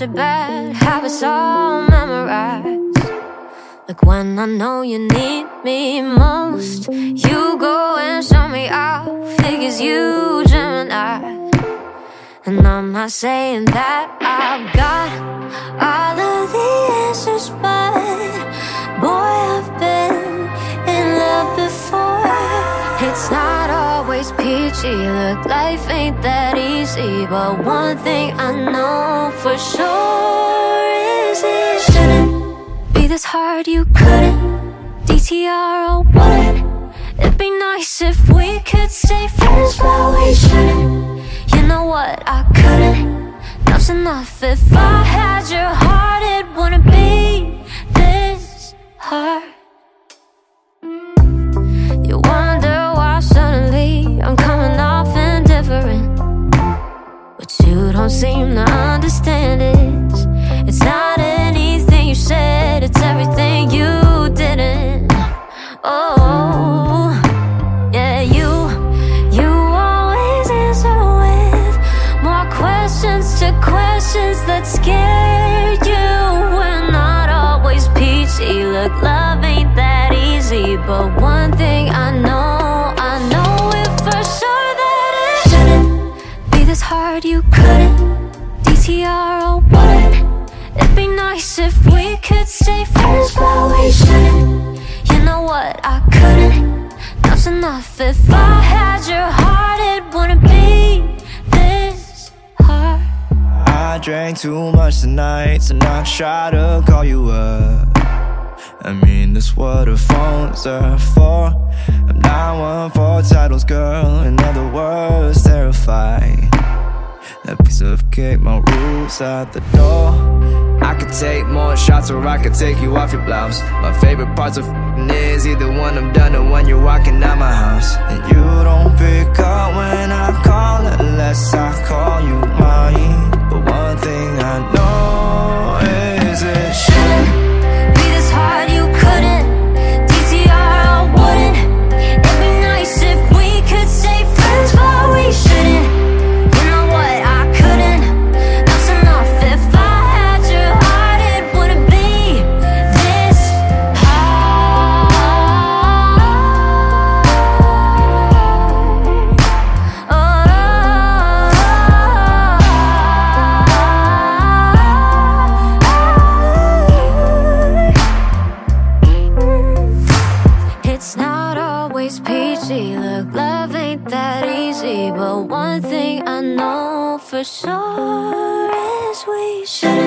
such a bad habit, so memorized. Like when I know you need me most, you go and show me out. Figures you, Gemini. And I'm not saying that I've got all of peachy, look, life ain't that easy. But one thing I know for sure is it shouldn't be this hard, you couldn't. DTR or wouldn't. It'd be nice if we could stay friends, but we shouldn't. You know what? I couldn't. That's enough. If I had your heart, it wouldn't be this hard. Don't seem to understand is it's not anything you said, it's everything you didn't. Oh, yeah, you, you always answer with more questions to questions that scare you. We're not always peachy. Look, love ain't that easy, but one thing I know, this hard. You couldn't DTR or wouldn't. It'd be nice if we could stay friends, but we shouldn't. You know what? I couldn't. That's enough. If I had your heart, it wouldn't be this hard. I drank too much tonight to not try to call you up. I mean, that's what the phones are for. I'm not one for titles, girl. In other words, terrified. Of cake, my rules at the door. I could take more shots or I could take you off your blouse. My favorite parts of is either when I'm done or when you're walking out my house. And you don't pick up peachy. Look, love ain't that easy. But one thing I know for sure is we shouldn't